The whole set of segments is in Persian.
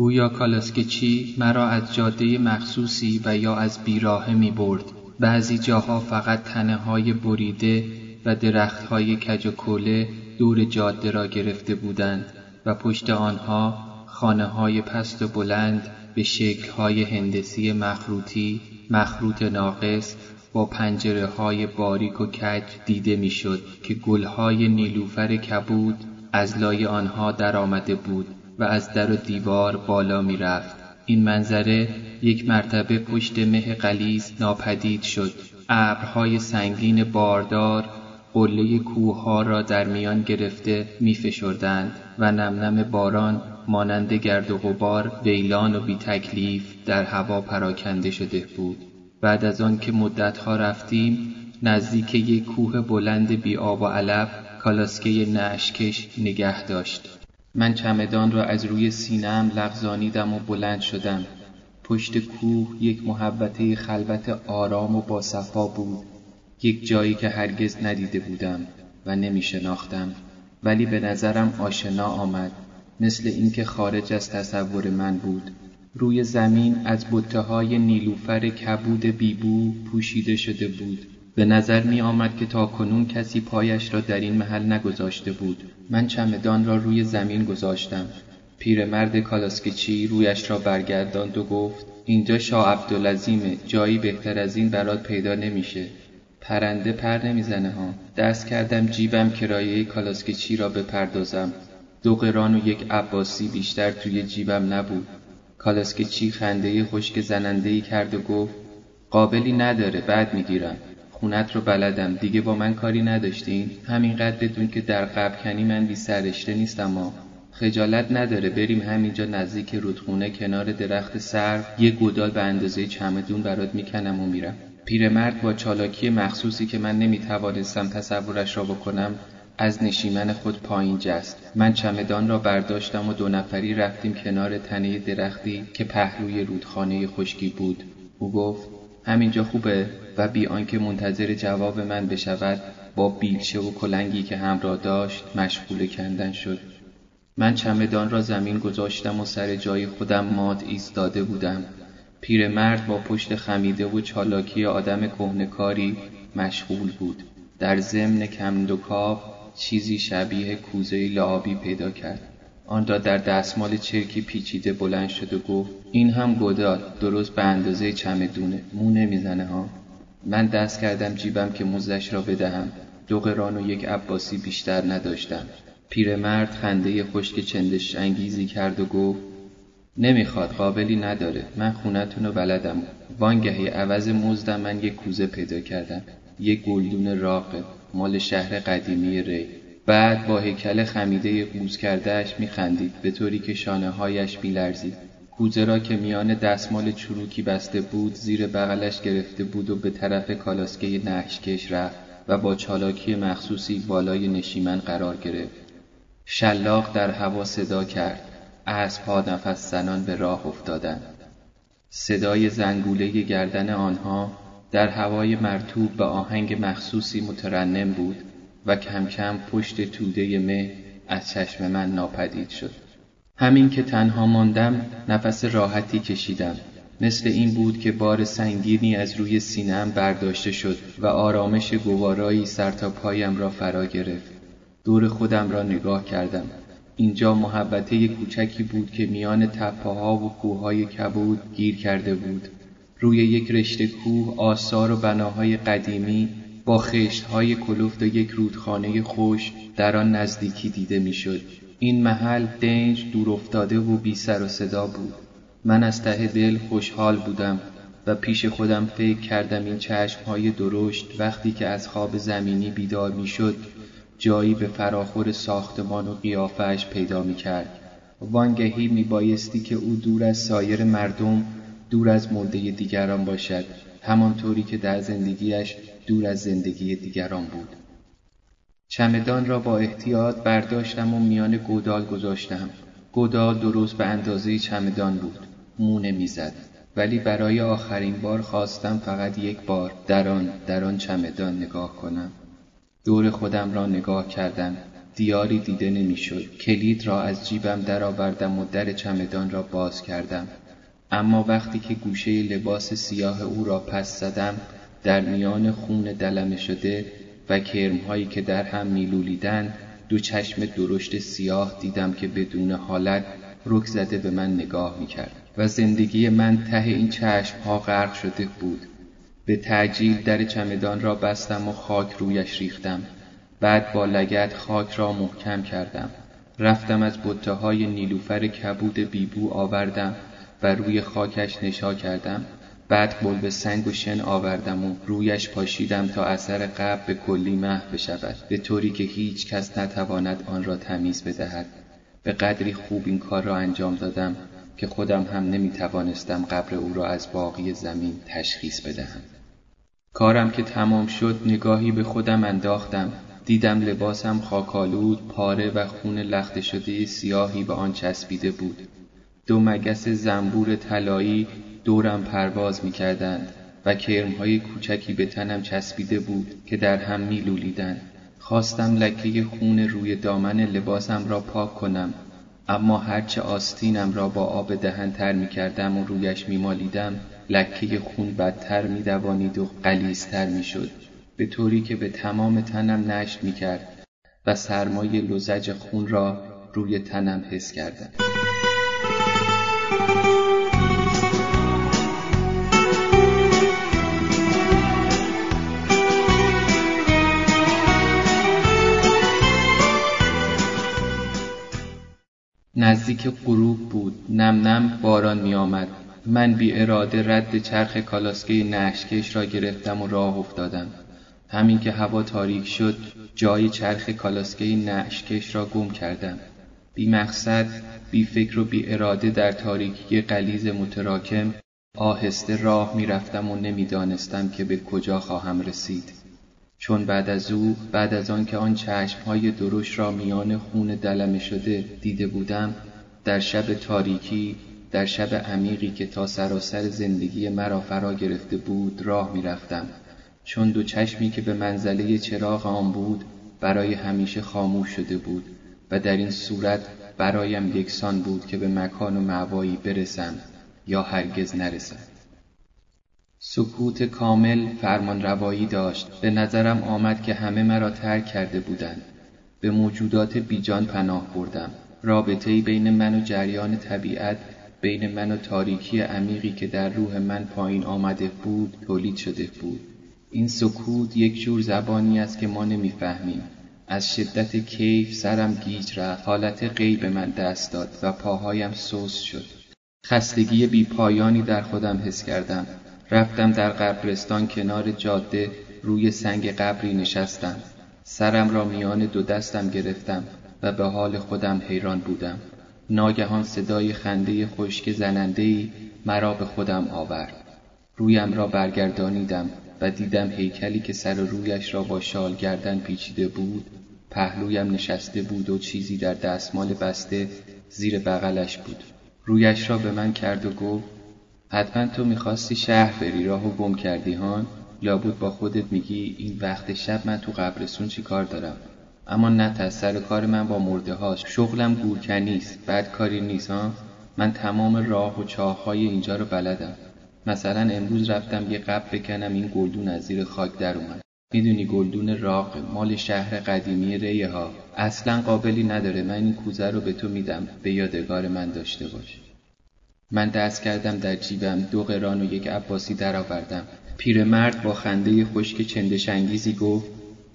گویا کالاسکچی مرا از جاده مخصوصی و یا از بیراهه می برد. بعضی جاها فقط تنه های بریده و درخت های کج و کوله دور جاده را گرفته بودند و پشت آنها خانه های پست و بلند به شکل های هندسی مخروطی مخروط ناقص با پنجره های باریک و کج دیده می‌شد که گل های نیلوفر کبود از لای آنها درآمده بود و از در و دیوار بالا می رفت. این منظره یک مرتبه پشت مه قلیز ناپدید شد. ابرهای سنگین باردار قله کوه را در میان گرفته می فشردند و نمنم باران مانند گرد و غبار ویلان و بی تکلیف در هوا پراکنده شده بود. بعد از آن که مدتها رفتیم نزدیک یک کوه بلند بی آب و علف کالاسکه نشکش نگه داشت. من چمدان را از روی سینم لغزانیدم و بلند شدم. پشت کوه یک محبته خلوت آرام و باصفا بود. یک جایی که هرگز ندیده بودم و نمی شناختم. ولی به نظرم آشنا آمد مثل اینکه خارج از تصور من بود روی زمین از بطه های نیلوفر کبود بیبو پوشیده شده بود به نظر می آمد که تا کنون کسی پایش را در این محل نگذاشته بود. من چمدان را روی زمین گذاشتم. پیرمرد کالاسکچی رویش را برگرداند و گفت اینجا شاه عبدالعظیمه جایی بهتر از این برات پیدا نمیشه. پرنده پر نمی‌زنه ها. دست کردم جیبم کرایه کالاسکچی را بپردازم. دو قران و یک عباسی بیشتر توی جیبم نبود. کالاسکچی خنده خشک زنندهی کرد و گفت قابلی نداره بعد می‌گیرم. خونت رو بلدم. دیگه با من کاری نداشتین. همینقدر بدون که در قبکنی من بی سرشته نیستم ما خجالت نداره. بریم همینجا نزدیک رودخونه کنار درخت سرو. یه گودال به اندازه چمدون برات می‌کنم و میرم. پیرمرد با چالاکی مخصوصی که من نمی‌توانستم تصورش را بکنم از نشیمن خود پایین جست. من چمدان را برداشتم و دو نفری رفتیم کنار تنه درختی که پهلوی رودخانه خشکی بود. او گفت همینجا خوبه؟ و بی آنکه منتظر جواب من بشود با بیلچه و کلنگی که همراه داشت مشغول کندن شد. من چمدان را زمین گذاشتم و سر جای خودم مات ایستاده بودم. پیرمرد با پشت خمیده و چالاکی آدم کهنکاری مشغول بود. در ضمن کمندوکاو چیزی شبیه کوزه لعابی پیدا کرد. آن را در دستمال چرکی پیچیده بلند شد و گفت این هم گدال درست به اندازه چمدونه مو نمی‌زنه ها؟ من دست کردم جیبم که موزش را بدهم. دو قران و یک عباسی بیشتر نداشتم. پیرمرد خنده خشک چندش انگیزی کرد و گفت نمی‌خواد قابلی نداره. من خونتون رو بلدم وانگهی عوض مزدم من یک کوزه پیدا کردم. یک گلدون راقه مال شهر قدیمی ری. بعد با هیکل خمیده قوز کردهش میخندید. به طوری که شانه هایش میلرزید کوزه را که میان دستمال چروکی بسته بود زیر بغلش گرفته بود و به طرف کالاسکه نحشکش رفت و با چالاکی مخصوصی بالای نشیمن قرار گرفت. شلاق در هوا صدا کرد. اسبها نفس زنان به راه افتادند. صدای زنگوله گردن آنها در هوای مرتوب به آهنگ مخصوصی مترنم بود و کم کم پشت توده مه از چشم من ناپدید شد. همین که تنها ماندم نفس راحتی کشیدم. مثل این بود که بار سنگینی از روی سینم برداشته شد و آرامش گوارایی سر تا پایم را فرا گرفت. دور خودم را نگاه کردم. اینجا محبته کوچکی بود که میان تپهها و کوههای کبود گیر کرده بود. روی یک رشته کوه آثار و بناهای قدیمی با خشتهای کلفت و یک رودخانه خوش در آن نزدیکی دیده می‌شد. این محل دنج دور افتاده و بی سر و صدا بود. من از ته دل خوشحال بودم و پیش خودم فکر کردم این چشمهای درشت وقتی که از خواب زمینی بیدار می‌شد جایی به فراخور ساختمان و قیافش پیدا می کرد. وانگهی می بایستی که او دور از سایر مردم دور از مرده دیگران باشد همانطوری که در زندگیش دور از زندگی دیگران بود چمدان را با احتیاط برداشتم و میان گودال گذاشتم. گودال درست به اندازه چمدان بود. مونه می‌زد. ولی برای آخرین بار خواستم فقط یک بار در آن در آن چمدان نگاه کنم. دور خودم را نگاه کردم. دیاری دیده نمی‌شد. کلید را از جیبم درآوردم و در چمدان را باز کردم. اما وقتی که گوشه لباس سیاه او را پس زدم در میان خون دلمه شده و کرمهایی که در هم میلولیدن دو چشم درشت سیاه دیدم که بدون حالت رک زده به من نگاه می‌کرد و زندگی من ته این چشم ها غرق شده بود. به تعجیل در چمدان را بستم و خاک رویش ریختم. بعد با لگت خاک را محکم کردم. رفتم از بطه های نیلوفر کبود بیبو آوردم و روی خاکش نشا کردم. بعد به سنگ و شن آوردم و رویش پاشیدم تا اثر قبل به کلی محو بشود. به طوری که هیچ کس نتواند آن را تمیز بدهد. به قدری خوب این کار را انجام دادم که خودم هم نمی توانستم قبر او را از باقی زمین تشخیص بدهم. کارم که تمام شد نگاهی به خودم انداختم. دیدم لباسم خاکالود پاره و خون لخت شده سیاهی به آن چسبیده بود. دو مگس زنبور طلایی دورم پرواز می کردند و کرمهای کوچکی به تنم چسبیده بود که در هم می لولیدند. خواستم لکه خون روی دامن لباسم را پاک کنم اما هرچه آستینم را با آب دهن تر می کردم و رویش می مالیدم لکه خون بدتر می دوانید و قلیزتر می شد به طوری که به تمام تنم نشت می کرد و سرمایه لزج خون را روی تنم حس کردم. نزدیک غروب بود. نم نم باران می آمد من بی اراده رد چرخ کالاسکه نشکش را گرفتم و راه افتادم. همین که هوا تاریک شد جای چرخ کالاسکه نشکش را گم کردم. بی مقصد بی فکر و بی اراده در تاریکی قلیز متراکم آهسته راه می رفتم و نمی‌دانستم که به کجا خواهم رسید. چون بعد از او بعد از آن که آن چشمهای درشت را میان خون دلمه شده دیده بودم در شب تاریکی در شب عمیقی که تا سراسر زندگی مرا فرا گرفته بود راه می‌رفتم. چون دو چشمی که به منزله چراغ آن بود برای همیشه خاموش شده بود و در این صورت برایم یکسان بود که به مکان و معوایی برسم یا هرگز نرسم. سکوت کامل فرمان روایی داشت. به نظرم آمد که همه مرا ترک کرده بودند. به موجودات بیجان پناه بردم. رابطه بین من و جریان طبیعت بین من و تاریکی عمیقی که در روح من پایین آمده بود تولید شده بود. این سکوت یک جور زبانی است که ما نمی‌فهمیم. از شدت کیف سرم گیج رفت. حالت غیب من دست داد و پاهایم سوس شد. خستگی بی پایانی در خودم حس کردم. رفتم در قبرستان کنار جاده روی سنگ قبری نشستم. سرم را میان دو دستم گرفتم و به حال خودم حیران بودم. ناگهان صدای خنده خشک زنندهای مرا به خودم آورد. رویم را برگردانیدم و دیدم هیکلی که سر رویش را با شال گردن پیچیده بود پهلویم نشسته بود و چیزی در دستمال بسته زیر بغلش بود. رویش را به من کرد و گفت حتما تو می‌خواستی شهر بری راهو گم کردی هان؟ لابود با خودت میگی این وقت شب من تو قبرستون چی کار دارم؟ اما نه سر کار من با مرده هاست شغلم گورکنیست بعد کاری نیست ها؟ من تمام راه و چاه های اینجا رو بلدم. مثلا امروز رفتم یه قبر بکنم این گلدون از زیر خاک در اومد. می‌دونی گلدون راق مال شهر قدیمی ریه ها. اصلا قابلی نداره من این کوزه رو به تو میدم. به یادگار من داشته باش. من دست کردم در جیبم دو قران و یک عباسی درآوردم. پیرمرد با خنده خشک چندشانگیزی گفت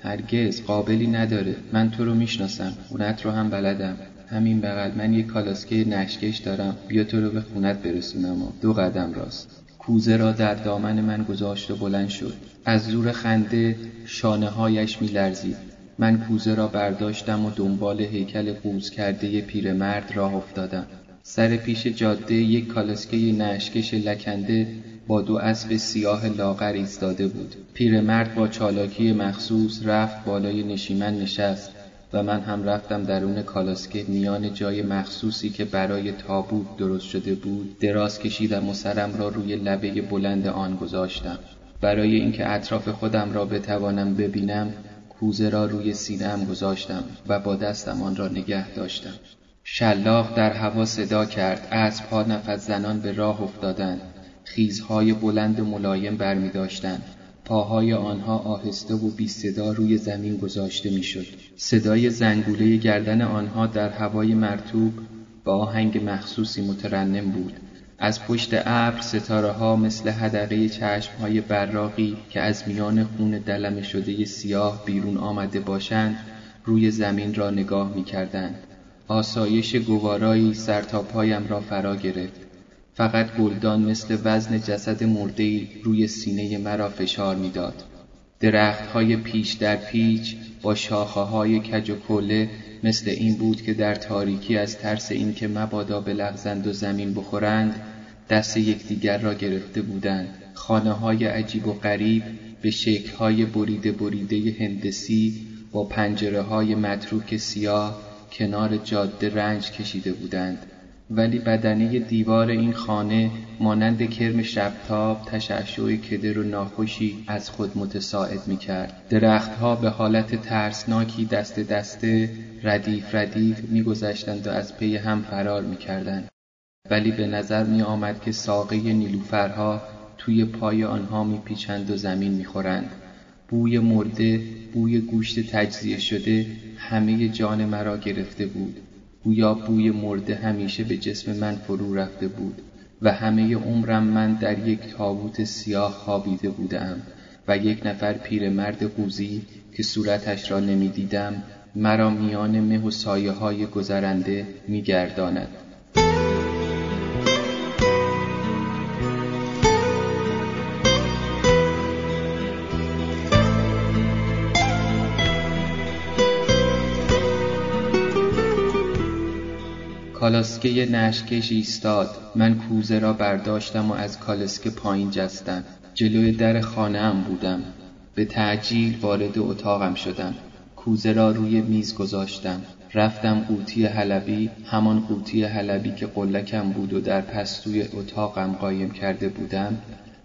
هرگز قابلی نداره من تو رو می‌شناسم خونت رو هم بلدم. همین بغل من یک کالاسکه نشکش دارم بیا تو رو به خونت برسونم و دو قدم راست. کوزه را در دامن من گذاشت و بلند شد. از زور خنده شانه هایش می لرزید. من کوزه را برداشتم و دنبال هیکل قوز کرده پیرمرد راه افتادم. سر پیش جاده یک کالسکه نشکش لکنده با دو اسب سیاه لاغر ایستاده بود. پیرمرد با چالاکی مخصوص رفت بالای نشیمن نشست و من هم رفتم درون کالاسکه میان جای مخصوصی که برای تابوت درست شده بود دراز کشیدم و سرم را روی لبه بلند آن گذاشتم. برای اینکه اطراف خودم را بتوانم ببینم کوزه را روی سینهام گذاشتم و با دستم آن را نگه داشتم. شلاق در هوا صدا کرد اسبها نفس زنان به راه افتادند خیزهای بلند و ملایم برمی داشتند پاهای آنها آهسته و بی صدا روی زمین گذاشته می‌شد. صدای زنگوله گردن آنها در هوای مرتوب با آهنگ مخصوصی مترنم بود. از پشت ابر ستاره ها مثل هدقه چشم های براقی که از میان خون دلم شده سیاه بیرون آمده باشند روی زمین را نگاه می کردند. آسایش گوارایی سر تا پایم را فرا گرفت. فقط گلدان مثل وزن جسد مردهی روی سینه مرا فشار می‌داد. های پیش در پیچ با شاخه های کج و کله مثل این بود که در تاریکی از ترس اینکه مبادا بلغزند و زمین بخورند دست یکدیگر را گرفته بودند خانه های عجیب و غریب به شکل های بریده بریده هندسی با پنجره های متروک سیاه کنار جاده رنج کشیده بودند ولی بدنه دیوار این خانه مانند کرم شبتاب تشعشع کدر و ناخوشی از خود متساعد می کرد. درختها به حالت ترسناکی دست دسته ردیف ردیف می گذشتند و از پی هم فرار می کردند. ولی به نظر می آمد که ساقه نیلوفرها توی پای آنها می پیچند و زمین می خورند. بوی مرده، بوی گوشت تجزیه شده همه جان مرا گرفته بود. گویا بوی مرده همیشه به جسم من فرو رفته بود و همه عمرم من در یک تابوت سیاه خوابیده بودم و یک نفر پیرمرد قوزی که صورتش را نمی‌دیدم مرا میان مه و سایه های گذرنده میگرداند کالاسکه نشکش ایستاد. من کوزه را برداشتم و از کالسکه پایین جستم. جلوی در خانه ام بودم. به تعجیل وارد اتاقم شدم. کوزه را روی میز گذاشتم. رفتم قوطی حلبی همان قوطی حلبی که قلکم بود و در پستوی اتاقم قایم کرده بودم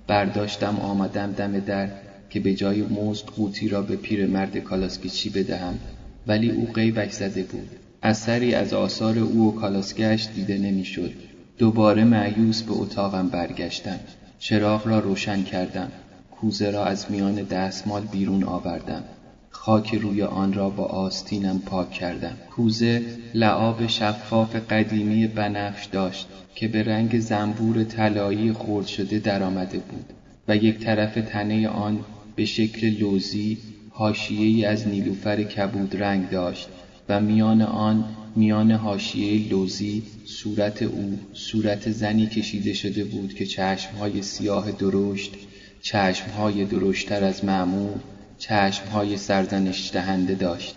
برداشتم آمدم دم در که به جای مزد قوطی را به پیرمرد کالاسکیچی بدهم. ولی او غیبک زده بود. اثری از آثار او و کالاسکهاش دیده نمی‌شد. دوباره معیوس به اتاقم برگشتم. چراغ را روشن کردم. کوزه را از میان دستمال بیرون آوردم. خاک روی آن را با آستینم پاک کردم. کوزه لعاب شفاف قدیمی بنفش داشت که به رنگ زنبور طلایی خرد شده درآمده بود و یک طرف تنه آن به شکل لوزی حاشیهای از نیلوفر کبود رنگ داشت. و میان آن میان حاشیه لوزی صورت او صورت زنی کشیده شده بود که چشمهای سیاه درشت چشمهای درشتر از معمول چشمهای سرزنش دهنده داشت.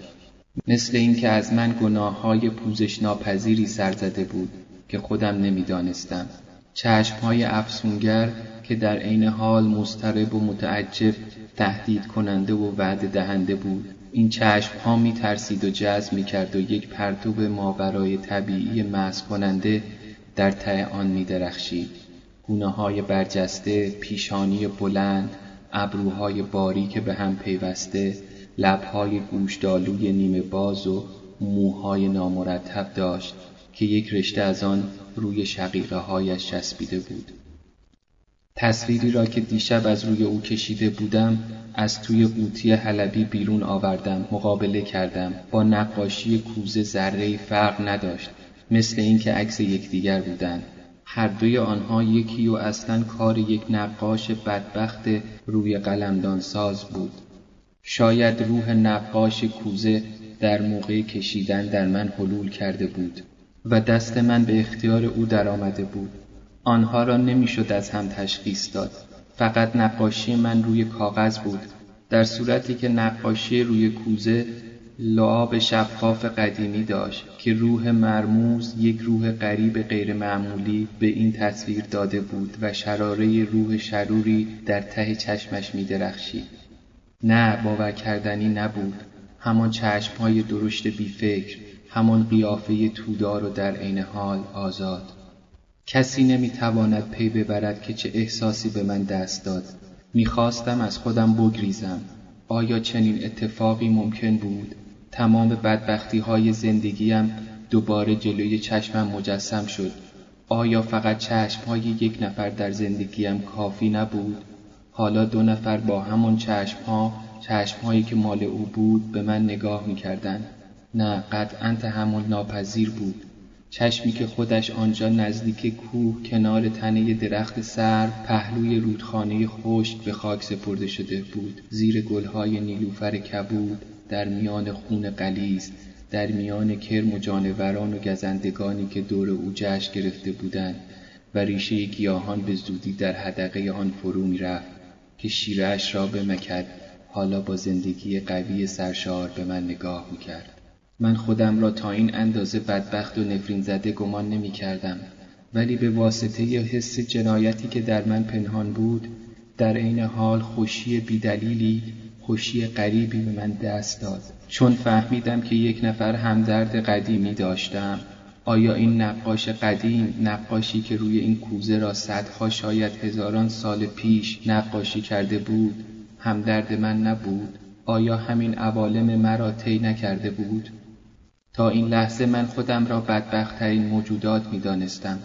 مثل اینکه از من گناه های پوزش ناپذیری سر زده بود که خودم نمی‌دانستم. چشمهای افسونگر که در عین حال مضطرب و متعجب تهدید کننده و وعده دهنده بود. این چشم ها می ترسید و جذب می کرد و یک پرتوب ماورای طبیعی محض کننده در ته آن می درخشید. گونه های برجسته، پیشانی بلند، ابروهای باریک به هم پیوسته، لبهای گوشدالوی نیمه باز و موهای نامرتب داشت که یک رشته از آن روی شقیقه هایش چسبیده بود. تصویری را که دیشب از روی او کشیده بودم از توی قوطی حلبی بیرون آوردم مقابله کردم. با نقاشی کوزه ذره فرق نداشت مثل اینکه عکس یکدیگر بودند هر دوی آنها یکی و اصلا کار یک نقاش بدبخت روی قلمدان ساز بود. شاید روح نقاش کوزه در موقع کشیدن در من حلول کرده بود و دست من به اختیار او درآمده بود. آنها را نمی‌شد از هم تشخیص داد. فقط نقاشی من روی کاغذ بود. در صورتی که نقاشی روی کوزه لعاب شفاف قدیمی داشت که روح مرموز یک روح غریب غیرمعمولی به این تصویر داده بود و شراره روح شروری در ته چشمش می درخشید. نه باور کردنی نبود. همان چشمهای درشت بیفکر همان قیافه تودار و در عین حال آزاد. کسی نمی‌تواند پی ببرد که چه احساسی به من دست داد. می‌خواستم از خودم بگریزم. آیا چنین اتفاقی ممکن بود؟ تمام بدبختی های زندگیم دوباره جلوی چشمم مجسم شد. آیا فقط چشم های یک نفر در زندگیم کافی نبود؟ حالا دو نفر با همان چشم ها چشم هایی که مال او بود به من نگاه می کردن. نه قطعا تحمل ناپذیر بود. چشمی که خودش آنجا نزدیک کوه کنار تنه درخت سر پهلوی رودخانه خشک به خاک سپرده شده بود. زیر گلهای نیلوفر کبود در میان خون قلیز در میان کرم و جانوران و گزندگانی که دور او جشن گرفته بودند و ریشه گیاهان به زودی در حدقه آن فرو می‌رفت که شیرش را بمکد. حالا با زندگی قوی سرشار به من نگاه می‌کرد. من خودم را تا این اندازه بدبخت و نفرین زده گمان نمی کردم. ولی به واسطه ی حس جنایتی که در من پنهان بود در عین حال خوشی بیدلیلی خوشی غریبی به من دست داد. چون فهمیدم که یک نفر همدرد قدیمی داشتم. آیا این نقاش قدیم نقاشی که روی این کوزه را صدها شاید هزاران سال پیش نقاشی کرده بود همدرد من نبود؟ آیا همین عوالم مرا طی نکرده بود؟ تا این لحظه من خودم را بدبختترین موجودات می دانستم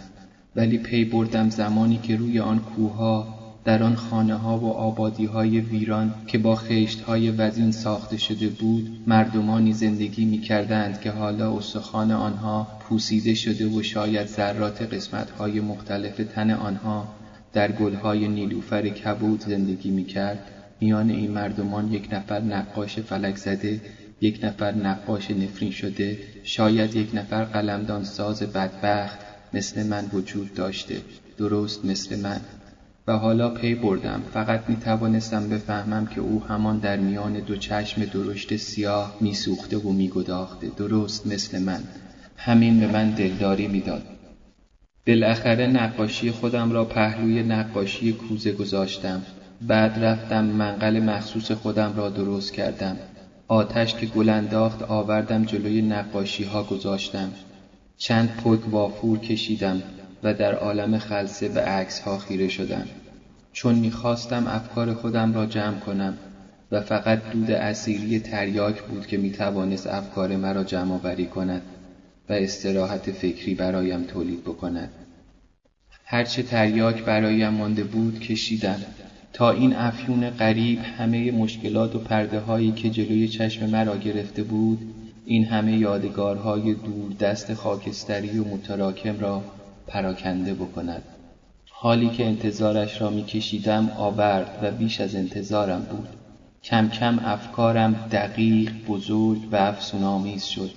ولی پی بردم زمانی که روی آن کوها در آن خانه ها و آبادی های ویران که با خشت های وزین ساخته شده بود مردمانی زندگی می کردند که حالا استخوان آنها پوسیده شده و شاید ذرات قسمت های مختلف تن آنها در گلهای نیلوفر کبود زندگی می کرد میان این مردمان یک نفر نقاش فلک زده یک نفر نقاش نفرین شده شاید یک نفر قلمدان ساز بدبخت مثل من وجود داشته درست مثل من. و حالا پی بردم. فقط می توانستم بفهمم که او همان در میان دو چشم درشت سیاه میسوخته و میگداخته. درست مثل من. همین به من دلداری می‌داد. بالاخره نقاشی خودم را پهلوی نقاشی کوزه گذاشتم. بعد رفتم منقل مخصوص خودم را درست کردم. آتش که گل انداخت آوردم جلوی نقاشی ها گذاشتم. چند پک وافور کشیدم و در عالم خلصه به عکس ها خیره شدم. چون می‌خواستم افکار خودم را جمع کنم و فقط دود اسیری تریاک بود که می‌توانست افکار مرا جمع آوری کند و استراحت فکری برایم تولید بکند. هرچه تریاک برایم مانده بود کشیدم. تا این افیون غریب همه مشکلات و پرده هایی که جلوی چشم مرا گرفته بود این همه یادگارهای دور دست خاکستری و متراکم را پراکنده بکند. حالی که انتظارش را میکشیدم آورد و بیش از انتظارم بود. کم کم افکارم دقیق بزرگ و افسونآمیز شد.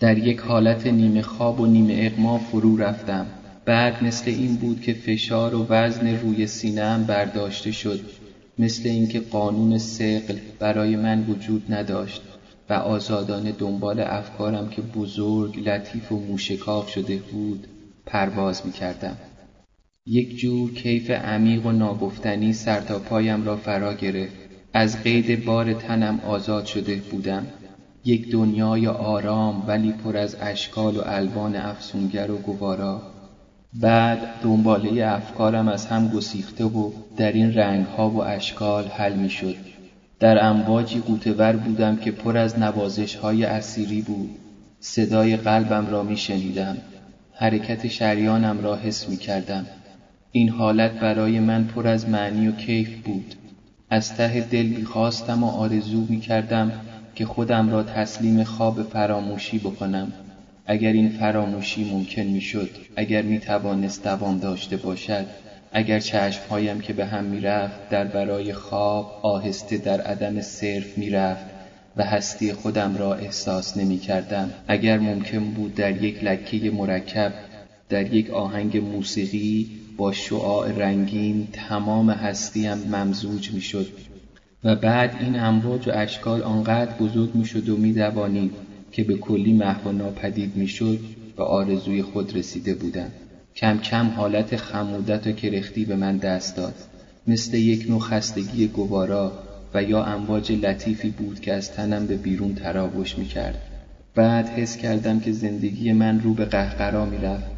در یک حالت نیمه خواب و نیمه اقما فرو رفتم. بعد مثل این بود که فشار و وزن روی سینهام برداشته شد مثل اینکه قانون سقل برای من وجود نداشت و آزادانه دنبال افکارم که بزرگ لطیف و موشکاف شده بود پرواز می کردم. یک جور کیف عمیق و ناگفتنی سر تا پایم را فرا گرفت. از قید بار تنم آزاد شده بودم. یک دنیای آرام ولی پر از اشکال و الوان افسونگر و گوارا. بعد دنباله افکارم از هم گسیخته و در این رنگها و اشکال حل می شد. در امواجی قوتور بودم که پر از نوازش های اسیری بود. صدای قلبم را می شنیدم. حرکت شریانم را حس می کردم. این حالت برای من پر از معنی و کیف بود. از ته دل می‌خواستم و آرزو می کردم که خودم را تسلیم خواب فراموشی بکنم. اگر این فراموشی ممکن می‌شد اگر می توانست دوام داشته باشد اگر چشمهایم که به هم می‌رفت در برای خواب آهسته در عدم صرف می‌رفت و هستی خودم را احساس نمی کردم اگر ممکن بود در یک لکه مرکب در یک آهنگ موسیقی با شعاع رنگین تمام هستیم ممزوج می شد و بعد این امواج و اشکال آنقدر بزرگ می شد و می دوانید که به کلی محو و ناپدید می‌شد به آرزوی خود رسیده بودم. کم کم حالت خمودت و کرختی به من دست داد. مثل یک نوع خستگی گوارا و یا امواج لطیفی بود که از تنم به بیرون تراوش می کرد. بعد حس کردم که زندگی من رو به قهقرا می رفت